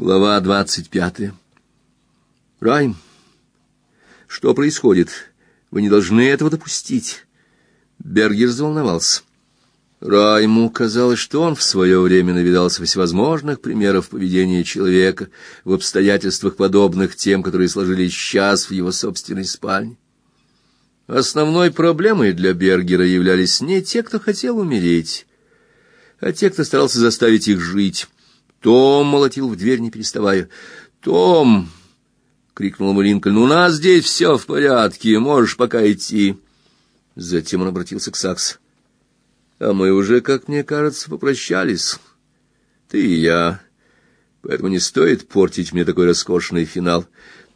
Глава двадцать пятая. Райм, что происходит? Вы не должны этого допустить. Бергер заволновался. Райму казалось, что он в свое время навидался всевозможных примеров поведения человека в обстоятельствах, подобных тем, которые сложились сейчас в его собственной спальне. Основной проблемой для Бергера являлись не те, кто хотел умереть, а те, кто старался заставить их жить. Том молотил в дверь, не переставая. «Том!» — крикнул ему Линкольн. «У нас здесь все в порядке, можешь пока идти». Затем он обратился к Сакс. «А мы уже, как мне кажется, попрощались. Ты и я. Поэтому не стоит портить мне такой роскошный финал.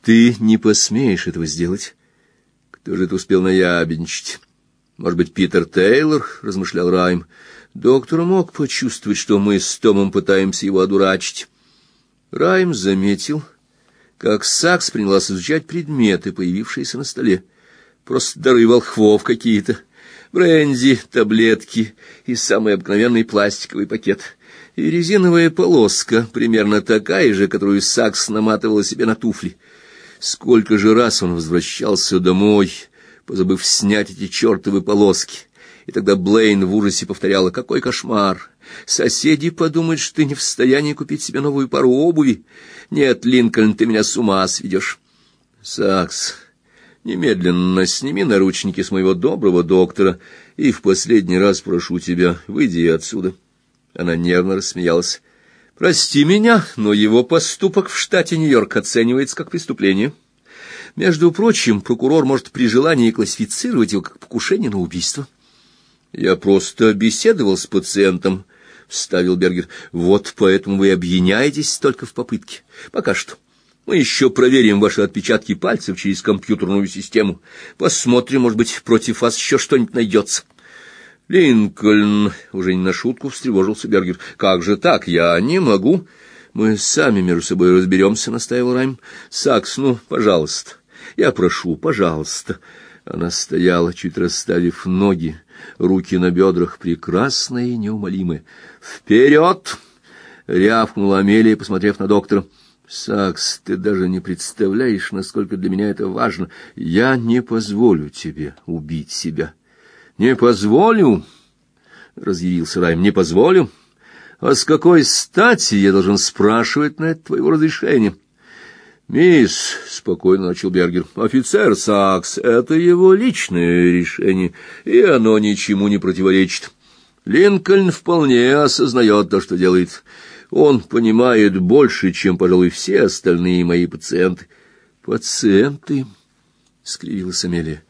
Ты не посмеешь этого сделать. Кто же это успел наябедничать? Может быть, Питер Тейлор?» — размышлял Райм. Доктор мог почувствовать, что мы с Томом пытаемся его одурачить. Райм заметил, как Сакс принялась изучать предметы, появившиеся на столе. Просто дары волхвов какие-то. Бренди, таблетки и самый обыкновенный пластиковый пакет. И резиновая полоска, примерно такая же, которую Сакс наматывала себе на туфли. Сколько же раз он возвращался домой, позабыв снять эти чертовы полоски. И тогда Блейн в ужасе повторяла, какой кошмар. Соседи подумают, что ты не в состоянии купить себе новую пару обуви. Нет, Линкольн, ты меня с ума сведешь. Сакс, немедленно сними наручники с моего доброго доктора и в последний раз прошу тебя, выйди отсюда. Она нервно рассмеялась. Прости меня, но его поступок в штате Нью-Йорк оценивается как преступление. Между прочим, прокурор может при желании классифицировать его как покушение на убийство. Я просто беседовал с пациентом, вставил Бергер. Вот поэтому вы объединяетесь только в попытке. Пока что. Мы еще проверим ваши отпечатки пальцев через компьютерную систему. Посмотрим, может быть, против вас еще что-нибудь найдется. Линкольн уже не на шутку встревожился Бергер. Как же так? Я не могу. Мы сами между собой разберемся, настаивал Райм. Сакс, ну, пожалуйста. Я прошу, пожалуйста. Она стояла, чуть расставив ноги, руки на бедрах, прекрасная и неумолимая. «Вперед!» — рявкнула Амелия, посмотрев на доктора. «Сакс, ты даже не представляешь, насколько для меня это важно. Я не позволю тебе убить себя». «Не позволю?» — разъярился Райм. «Не позволю? А с какой стати я должен спрашивать на это твоего разрешения?» «Мисс», — спокойно начал Бергер, — «офицер Сакс, это его личное решение, и оно ничему не противоречит. Линкольн вполне осознает то, что делает. Он понимает больше, чем, пожалуй, все остальные мои пациенты». «Пациенты?» — скривилась Амелия.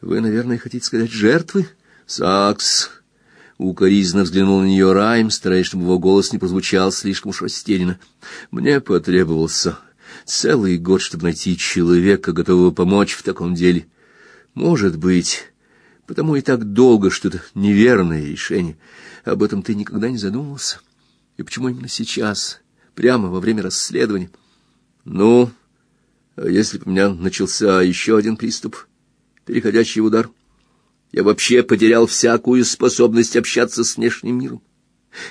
«Вы, наверное, хотите сказать жертвы?» «Сакс», — укоризненно взглянул на нее Райм, стараясь, чтобы его голос не прозвучал слишком уж растерянно. «Мне потребовался Целый год, чтобы найти человека, готового помочь в таком деле. Может быть, потому и так долго, что это неверное решение. Об этом ты никогда не задумывался? И почему именно сейчас, прямо во время расследования? Ну, а если бы у меня начался еще один приступ, переходящий в удар, я вообще потерял всякую способность общаться с внешним миром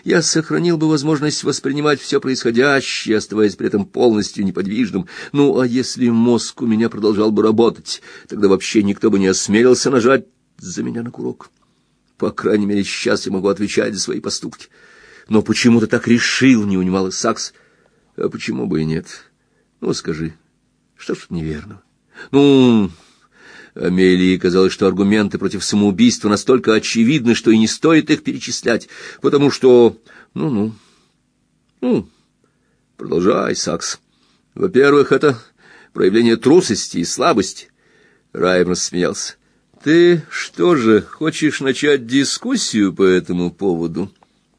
я сохранил бы возможность воспринимать все происходящее, оставаясь при этом полностью неподвижным. Ну, а если мозг у меня продолжал бы работать, тогда вообще никто бы не осмелился нажать за меня на курок. По крайней мере, сейчас я могу отвечать за свои поступки. Но почему ты так решил, не унимал Сакс. А почему бы и нет? Ну, скажи, что ж неверно? Ну, Амелии казалось, что аргументы против самоубийства настолько очевидны, что и не стоит их перечислять, потому что... Ну-ну. Ну, продолжай, Сакс. Во-первых, это проявление трусости и слабости. Райм рассмеялся. Ты что же, хочешь начать дискуссию по этому поводу?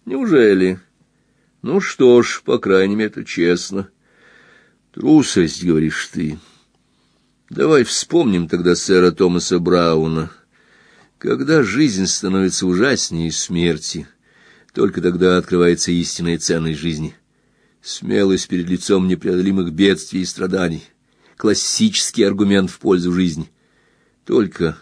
Неужели? Ну что ж, по крайней мере, это честно. Трусость, говоришь ты. Давай вспомним тогда сэра Томаса Брауна. Когда жизнь становится ужаснее смерти, только тогда открывается истинная ценность жизни. Смелость перед лицом непреодолимых бедствий и страданий. Классический аргумент в пользу жизни. Только,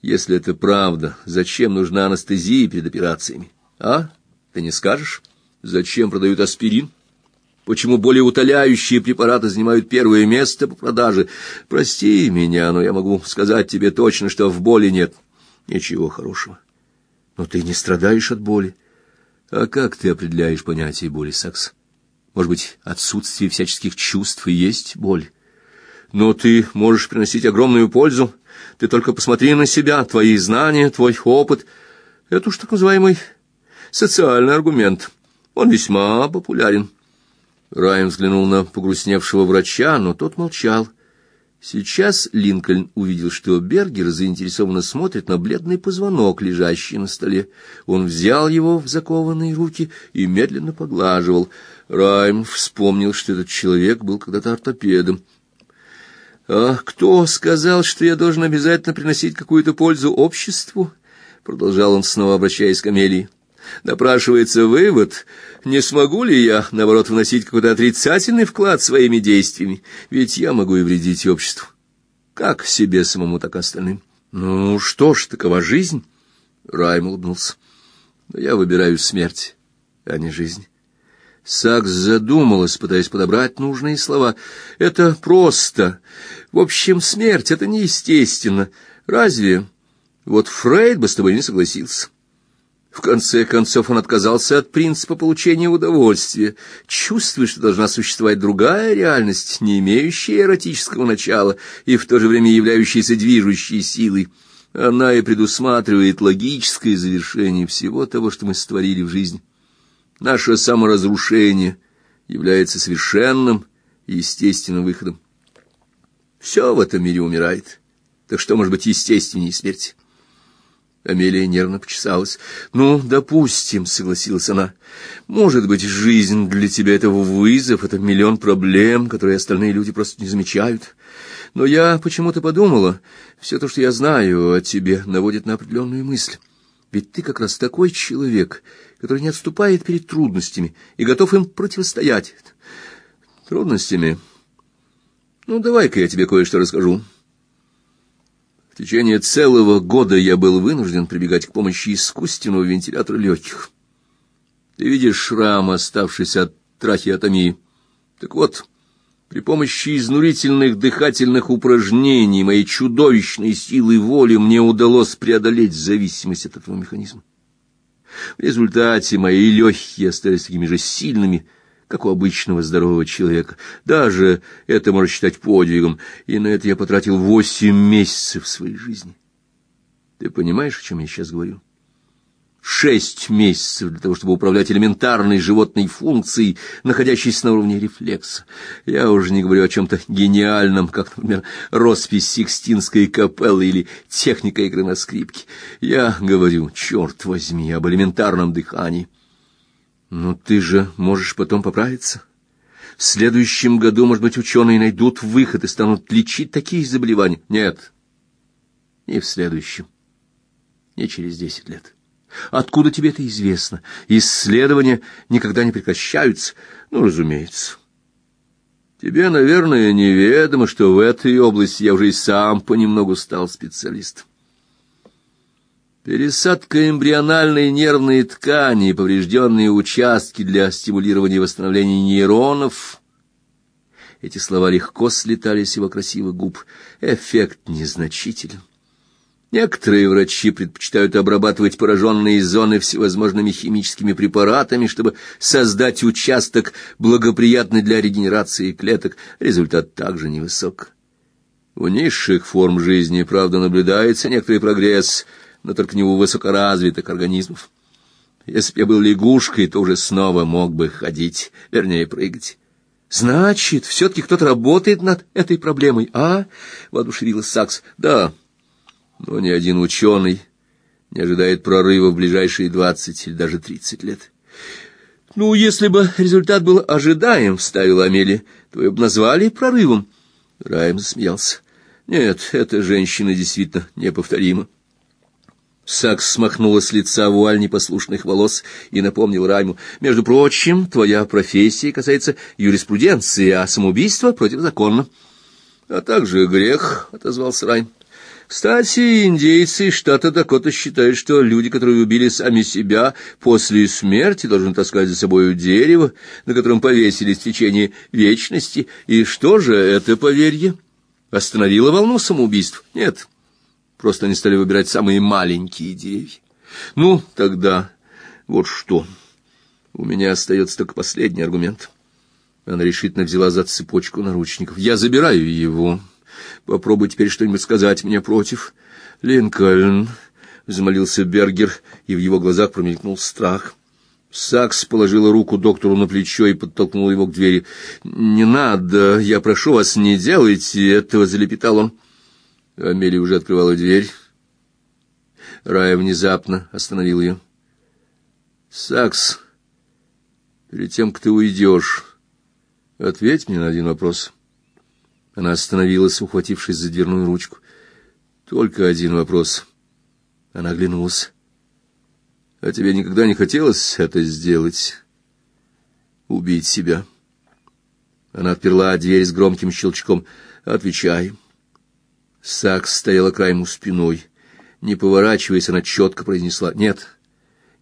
если это правда, зачем нужна анестезия перед операциями? А? Ты не скажешь? Зачем продают аспирин? Почему более утоляющие препараты занимают первое место по продаже? Прости меня, но я могу сказать тебе точно, что в боли нет ничего хорошего. Но ты не страдаешь от боли. А как ты определяешь понятие боли, Сакс? Может быть, отсутствие всяческих чувств и есть боль? Но ты можешь приносить огромную пользу. Ты только посмотри на себя, твои знания, твой опыт. Это уж так называемый социальный аргумент. Он весьма популярен. Райан взглянул на погрустневшего врача, но тот молчал. Сейчас Линкольн увидел, что Бергер заинтересованно смотрит на бледный позвонок, лежащий на столе. Он взял его в закованные руки и медленно поглаживал. Райм вспомнил, что этот человек был когда-то ортопедом. «А кто сказал, что я должен обязательно приносить какую-то пользу обществу?» Продолжал он, снова обращаясь к Амелии. Напрашивается вывод, не смогу ли я, наоборот, вносить какой-то отрицательный вклад своими действиями, ведь я могу и вредить обществу. Как себе самому, так и остальным. Ну что ж, такова жизнь. Райм улыбнулся. Но я выбираю смерть, а не жизнь. Сакс задумалась, пытаясь подобрать нужные слова. Это просто. В общем, смерть — это неестественно. Разве? Вот Фрейд бы с тобой не согласился. В конце концов он отказался от принципа получения удовольствия, чувствуя, что должна существовать другая реальность, не имеющая эротического начала и в то же время являющаяся движущей силой. Она и предусматривает логическое завершение всего того, что мы створили в жизни. Наше саморазрушение является совершенным и естественным выходом. Все в этом мире умирает. Так что может быть естественнее смерти? Амелия нервно почесалась. «Ну, допустим», — согласилась она. «Может быть, жизнь для тебя — это вызов, это миллион проблем, которые остальные люди просто не замечают. Но я почему-то подумала, все то, что я знаю о тебе, наводит на определенную мысль. Ведь ты как раз такой человек, который не отступает перед трудностями и готов им противостоять. Трудностями? Ну, давай-ка я тебе кое-что расскажу». В течение целого года я был вынужден прибегать к помощи искусственного вентилятора легких. Ты видишь шрам, оставшийся от трахеотомии. Так вот, при помощи изнурительных дыхательных упражнений моей чудовищной силы воли мне удалось преодолеть зависимость от этого механизма. В результате мои легкие остались такими же сильными, как у обычного здорового человека. Даже это можно считать подвигом, и на это я потратил восемь месяцев своей жизни. Ты понимаешь, о чем я сейчас говорю? Шесть месяцев для того, чтобы управлять элементарной животной функцией, находящейся на уровне рефлекса. Я уже не говорю о чем-то гениальном, как, например, роспись Сикстинской капеллы или техника игры на скрипке. Я говорю, черт возьми, об элементарном дыхании. Но ты же можешь потом поправиться. В следующем году, может быть, ученые найдут выход и станут лечить такие заболевания. Нет, не в следующем, не через десять лет. Откуда тебе это известно? Исследования никогда не прекращаются. Ну, разумеется. Тебе, наверное, неведомо, что в этой области я уже и сам понемногу стал специалистом. Пересадка эмбриональной нервной ткани и поврежденные участки для стимулирования восстановления нейронов. Эти слова легко слетали с его красивых губ. Эффект незначителен. Некоторые врачи предпочитают обрабатывать пораженные зоны всевозможными химическими препаратами, чтобы создать участок, благоприятный для регенерации клеток. Результат также невысок. У низших форм жизни, правда, наблюдается некоторый прогресс – но только не у высокоразвитых организмов. Если б я был лягушкой, то уже снова мог бы ходить, вернее, прыгать. Значит, все-таки кто-то работает над этой проблемой, а? Воодушевилась Сакс. Да, но ни один ученый не ожидает прорыва в ближайшие двадцать или даже тридцать лет. Ну, если бы результат был ожидаем, вставила Амелия, то его бы назвали прорывом. Райм засмеялся. Нет, эта женщина действительно неповторима. Сакс смахнула с лица вуаль непослушных волос и напомнил Райму. «Между прочим, твоя профессия касается юриспруденции, а самоубийство противозаконно». «А также грех», — отозвался Райм. Кстати, индейцы штата Дакота считают, что люди, которые убили сами себя, после смерти должны таскать за собой дерево, на котором повесились в течение вечности. И что же это поверье? Остановило волну самоубийств? Нет. Просто они стали выбирать самые маленькие деревья. Ну, тогда вот что. У меня остается только последний аргумент. Она решительно взяла за цепочку наручников. Я забираю его. Попробуй теперь что-нибудь сказать мне против. Линкольн, взмолился Бергер, и в его глазах промелькнул страх. Сакс положила руку доктору на плечо и подтолкнула его к двери. «Не надо, я прошу вас, не делайте этого», — залепетал он. Амелия уже открывала дверь. Рая внезапно остановил ее. «Сакс, перед тем, как ты уйдешь, ответь мне на один вопрос». Она остановилась, ухватившись за дверную ручку. Только один вопрос. Она оглянулась. А тебе никогда не хотелось это сделать? Убить себя? Она отперла дверь с громким щелчком. Отвечай. Сакс стояла к Райму спиной. Не поворачиваясь, она четко произнесла: "Нет,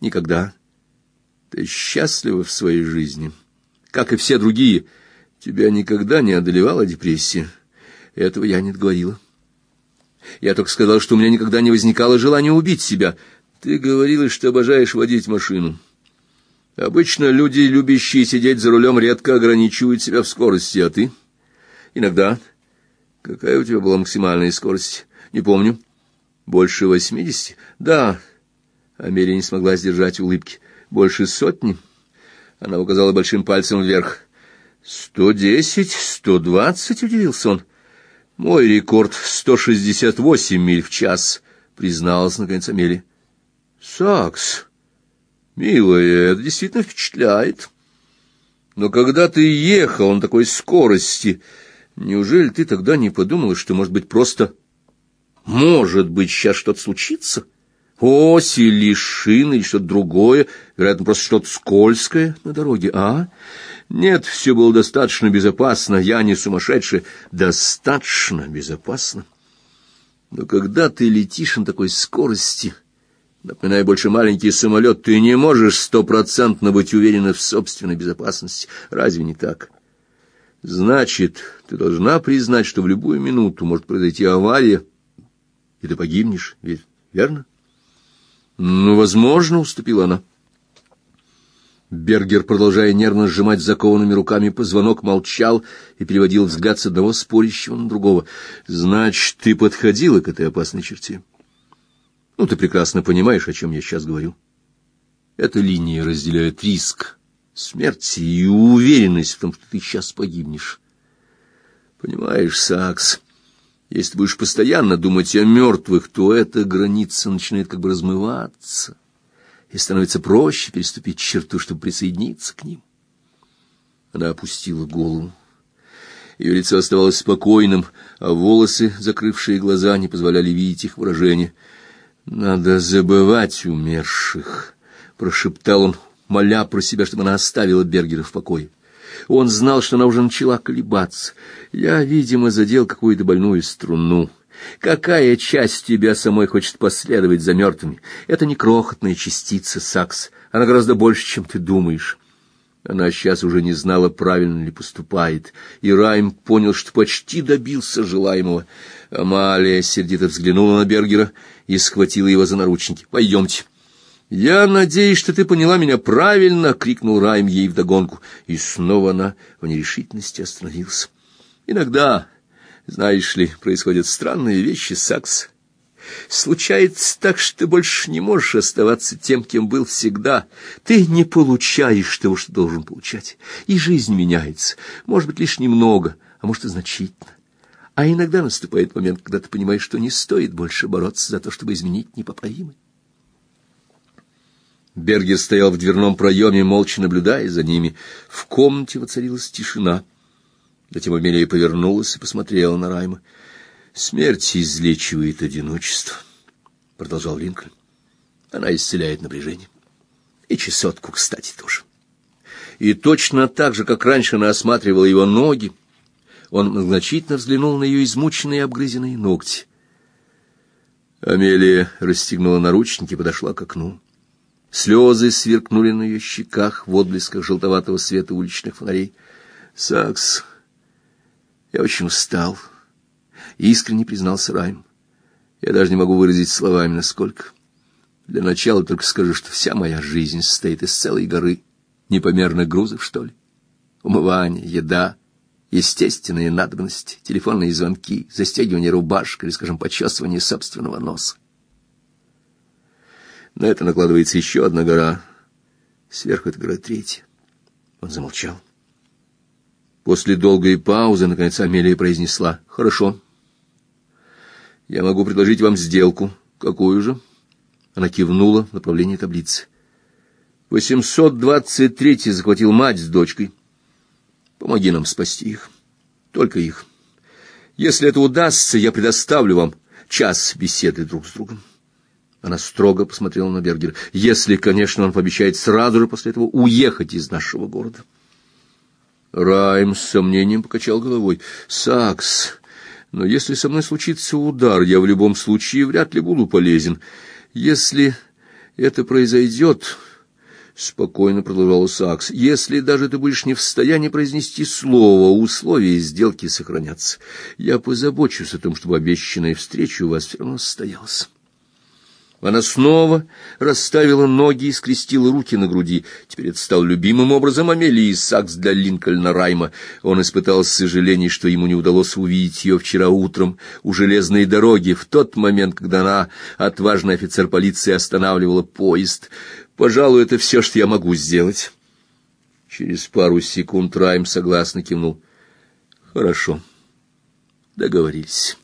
никогда. Ты счастлива в своей жизни, как и все другие. Тебя никогда не одолевала депрессия. Этого я не говорила. Я только сказала, что у меня никогда не возникало желания убить себя. Ты говорила, что обожаешь водить машину. Обычно люди, любящие сидеть за рулем, редко ограничивают себя в скорости, а ты? Иногда. Какая у тебя была максимальная скорость? Не помню. Больше восьмидесяти? Да. Амелия не смогла сдержать улыбки. Больше сотни? Она указала большим пальцем вверх. «Сто десять, сто двадцать?» — удивился он. «Мой рекорд — сто шестьдесят восемь миль в час», — призналась наконец Амелия. «Сакс, милая, это действительно впечатляет. Но когда ты ехал на такой скорости, неужели ты тогда не подумала, что, может быть, просто... Может быть, сейчас что-то случится?» Ось или шины, или что-то другое, вероятно, просто что-то скользкое на дороге, а? Нет, все было достаточно безопасно, я не сумасшедший, достаточно безопасно. Но когда ты летишь на такой скорости, напоминая больше маленький самолет, ты не можешь стопроцентно быть уверена в собственной безопасности. Разве не так? Значит, ты должна признать, что в любую минуту может произойти авария, и ты погибнешь, ведь верно? Ну, возможно, уступила она. Бергер, продолжая нервно сжимать закованными руками позвонок, молчал и переводил взгляд с одного спорящего на другого. Значит, ты подходила к этой опасной черте. Ну, ты прекрасно понимаешь, о чем я сейчас говорю. Эта линия разделяет риск смерти и уверенность в том, что ты сейчас погибнешь. Понимаешь, Сакс, если ты будешь постоянно думать о мертвых, то эта граница начинает как бы размываться, и становится проще переступить черту, чтобы присоединиться к ним. Она опустила голову. Ее лицо оставалось спокойным, а волосы, закрывшие глаза, не позволяли видеть их выражение. «Надо забывать умерших», — прошептал он, моля про себя, чтобы она оставила Бергера в покое. Он знал, что она уже начала колебаться. Я, видимо, задел какую-то больную струну. Какая часть тебя самой хочет последовать за мертвыми? Это не крохотная частица, Сакс. Она гораздо больше, чем ты думаешь. Она сейчас уже не знала, правильно ли поступает, и Райм понял, что почти добился желаемого. Амалия сердито взглянула на Бергера и схватила его за наручники. «Пойдемте». «Я надеюсь, что ты поняла меня правильно!» — крикнул Райм ей вдогонку. И снова она в нерешительности остановился. «Иногда, знаешь ли, происходят странные вещи, Сакс. Случается так, что ты больше не можешь оставаться тем, кем был всегда. Ты не получаешь того, что должен получать. И жизнь меняется. Может быть, лишь немного, а может и значительно. А иногда наступает момент, когда ты понимаешь, что не стоит больше бороться за то, чтобы изменить непоправимое. Бергер стоял в дверном проеме, молча наблюдая за ними. В комнате воцарилась тишина. Затем Амелия повернулась и посмотрела на Райма. «Смерть излечивает одиночество», — продолжал Линкольн. «Она исцеляет напряжение. И чесотку, кстати, тоже». И точно так же, как раньше она осматривала его ноги, он многозначительно взглянул на ее измученные обгрызенные ногти. Амелия расстегнула наручники и подошла к окну. Слезы сверкнули на ее щеках в отблесках желтоватого света уличных фонарей. «Сакс, я очень устал», — искренне признался Райм. «Я даже не могу выразить словами, насколько. Для начала только скажу, что вся моя жизнь состоит из целой горы непомерных грузов, что ли. Умывание, еда, естественные надобности, телефонные звонки, застегивание рубашек или, скажем, почесывание собственного носа. На это накладывается еще одна гора. Сверху эта гора третья. Он замолчал. После долгой паузы, наконец, Амелия произнесла. «Хорошо. Я могу предложить вам сделку. Какую же?» Она кивнула в направлении таблицы. «823-й захватил мать с дочкой. Помоги нам спасти их. Только их. Если это удастся, я предоставлю вам час беседы друг с другом». Она строго посмотрела на Бергера. «Если, конечно, он пообещает сразу же после этого уехать из нашего города». Райм с сомнением покачал головой. «Сакс, но если со мной случится удар, я в любом случае вряд ли буду полезен. Если это произойдет, — спокойно продолжал Сакс, — если даже ты будешь не в состоянии произнести слово, условия сделки сохранятся. Я позабочусь о том, чтобы обещанная встреча у вас все равно состоялась. Она снова расставила ноги и скрестила руки на груди. Теперь это стал любимым образом Амелии Сакс для Линкольна Райма. Он испытал сожаление, что ему не удалось увидеть ее вчера утром у железной дороги, в тот момент, когда она, отважный офицер полиции, останавливала поезд. «Пожалуй, это все, что я могу сделать». Через пару секунд Райм согласно кивнул. «Хорошо, договорились».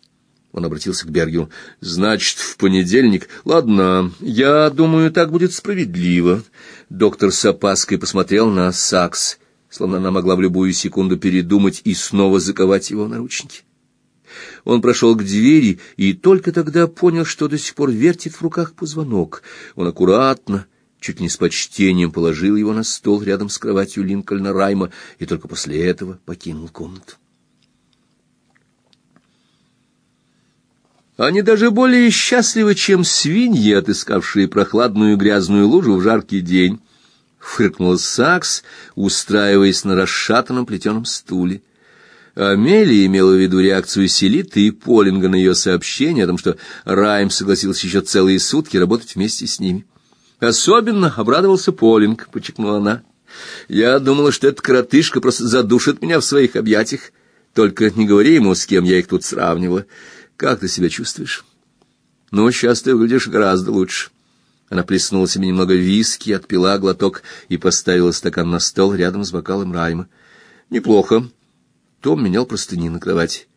Он обратился к Бергю. «Значит, в понедельник? Ладно, я думаю, так будет справедливо». Доктор с опаской посмотрел на Сакс, словно она могла в любую секунду передумать и снова заковать его наручники. Он прошел к двери и только тогда понял, что до сих пор вертит в руках позвонок. Он аккуратно, чуть не с почтением положил его на стол рядом с кроватью Линкольна Райма и только после этого покинул комнату. Они даже более счастливы, чем свиньи, отыскавшие прохладную грязную лужу в жаркий день. Фыркнул Сакс, устраиваясь на расшатанном плетеном стуле. Амелия имела в виду реакцию Селиты и Полинга на ее сообщение о том, что Райм согласился еще целые сутки работать вместе с ними. Особенно обрадовался Полинг, подчеркнула она. Я думала, что эта коротышка просто задушит меня в своих объятиях. Только не говори ему, с кем я их тут сравнивала. Как ты себя чувствуешь? Ну, сейчас ты выглядишь гораздо лучше. Она плеснула себе немного виски, отпила глоток и поставила стакан на стол рядом с бокалом Райма. Неплохо. Том менял простыни на кровати.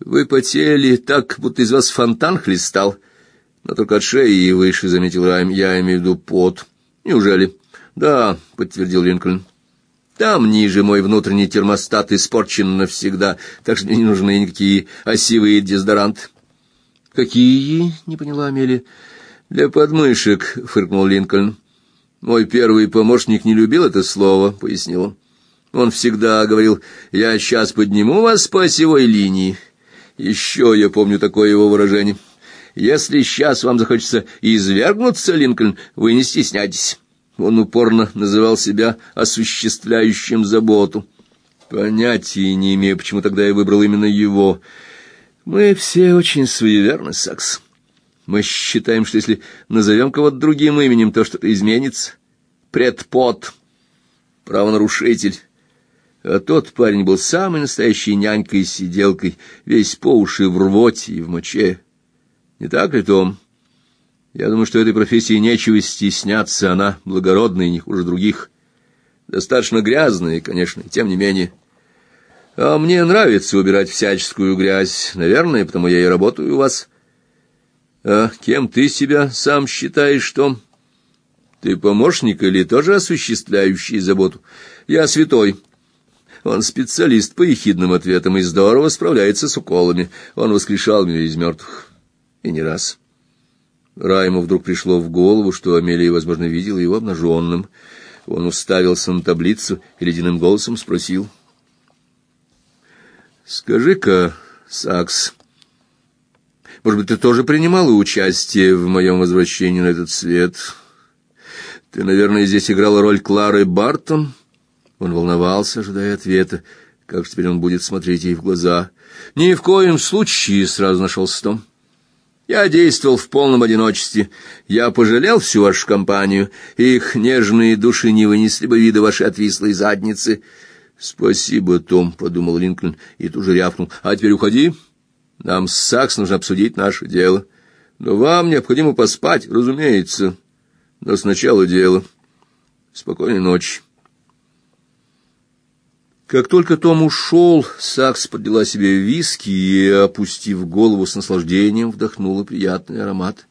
Вы потели так, будто из вас фонтан хлестал. Но только от шеи и выше, заметил Райм. Я имею в виду пот. Неужели? Да, подтвердил Линкольн. Там ниже мой внутренний термостат испорчен навсегда, так что мне не нужны никакие осевые дезодоранты. Какие? не поняла Амелия. Для подмышек, фыркнул Линкольн. Мой первый помощник не любил это слово, пояснил он. Он всегда говорил: "Я сейчас подниму вас по осевой линии". Еще я помню такое его выражение. Если сейчас вам захочется извергнуться, Линкольн, вы не стесняйтесь. Он упорно называл себя осуществляющим заботу. Понятия не имею, почему тогда я выбрал именно его. Мы все очень суеверны, Сакс. Мы считаем, что если назовем кого-то другим именем, то что-то изменится. Предпот, правонарушитель. А тот парень был самой настоящей нянькой и сиделкой, весь по уши в рвоте и в моче. Не так ли, Том? — я думаю, что этой профессии нечего стесняться, она благородная не хуже других. Достаточно грязная, конечно, тем не менее. А мне нравится убирать всяческую грязь, наверное, потому я и работаю у вас. А кем ты себя сам считаешь, что? Ты помощник или тоже осуществляющий заботу? Я святой. Он специалист по ехидным ответам и здорово справляется с уколами. Он воскрешал меня из мертвых. И не раз. Райму вдруг пришло в голову, что Амелия, возможно, видела его обнаженным. Он уставился на таблицу и ледяным голосом спросил. «Скажи-ка, Сакс, Может быть, ты тоже принимала участие в моем возвращении на этот свет? Ты, наверное, здесь играла роль Клары Бартон?» Он волновался, ожидая ответа. Как теперь он будет смотреть ей в глаза? «Ни в коем случае!» — сразу нашелся Том. Я действовал в полном одиночестве. Я пожалел всю вашу компанию. Их нежные души не вынесли бы вида вашей отвислой задницы. Спасибо, Том, подумал Линкольн и тут же рявкнул. А теперь уходи. Нам с Сакс нужно обсудить наше дело. Но вам необходимо поспать, разумеется. Но сначала дело. Спокойной ночи. Как только Том ушел, Сакс подняла себе виски и, опустив голову с наслаждением, вдохнула приятный аромат.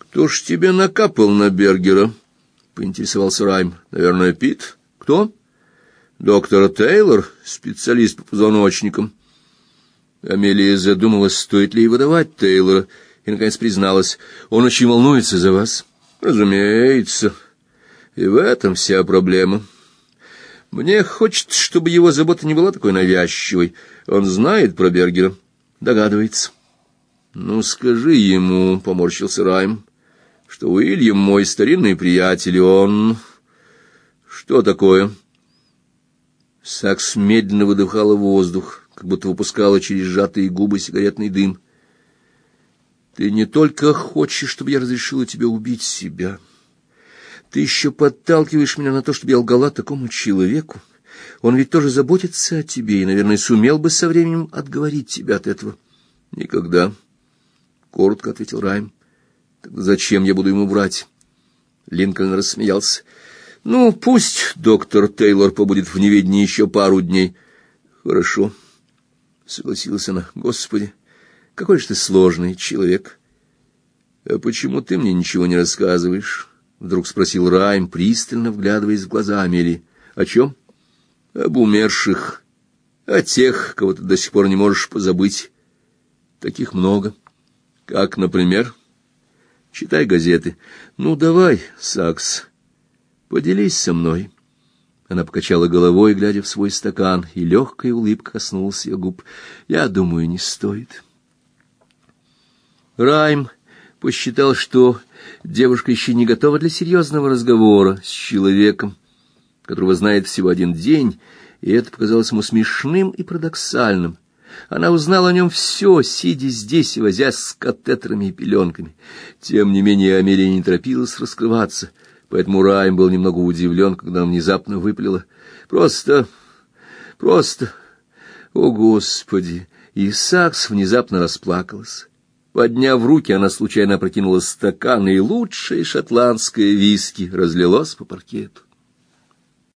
«Кто ж тебе накапал на Бергера?» — поинтересовался Райм. «Наверное, Пит? Кто?» «Доктор Тейлор, специалист по позвоночникам». Амелия задумалась, стоит ли ей выдавать Тейлора, и, наконец, призналась. «Он очень волнуется за вас». «Разумеется. И в этом вся проблема». Мне хочется, чтобы его забота не была такой навязчивой. Он знает про Бергера, догадывается. Ну, скажи ему, поморщился Райм, что Уильям мой старинный приятель, он Что такое? Сакс медленно выдыхала воздух, как будто выпускала через сжатые губы сигаретный дым. Ты не только хочешь, чтобы я разрешила тебе убить себя, ты еще подталкиваешь меня на то, чтобы я лгала такому человеку. Он ведь тоже заботится о тебе и, наверное, сумел бы со временем отговорить тебя от этого. Никогда, коротко ответил Райм. Тогда зачем я буду ему врать? Линкольн рассмеялся. Ну, пусть доктор Тейлор побудет в неведении еще пару дней. Хорошо, согласилась она. Господи, какой же ты сложный человек. А почему ты мне ничего не рассказываешь? Вдруг спросил Райм, пристально вглядываясь в глаза Амели. О чем? Об умерших, о тех, кого ты до сих пор не можешь позабыть. Таких много. Как, например, читай газеты. Ну давай, Сакс, поделись со мной. Она покачала головой, глядя в свой стакан, и легкая улыбка коснулась ее губ. Я думаю, не стоит. Райм посчитал, что девушка еще не готова для серьезного разговора с человеком, которого знает всего один день, и это показалось ему смешным и парадоксальным. Она узнала о нем все, сидя здесь и возясь с катетерами и пеленками. Тем не менее Амелия не торопилась раскрываться, поэтому Райм был немного удивлен, когда она внезапно выпалила. «Просто... просто... О, Господи!» И Сакс внезапно расплакалась. Подняв руки, она случайно опрокинула стакан, и лучшее шотландское виски разлилось по паркету.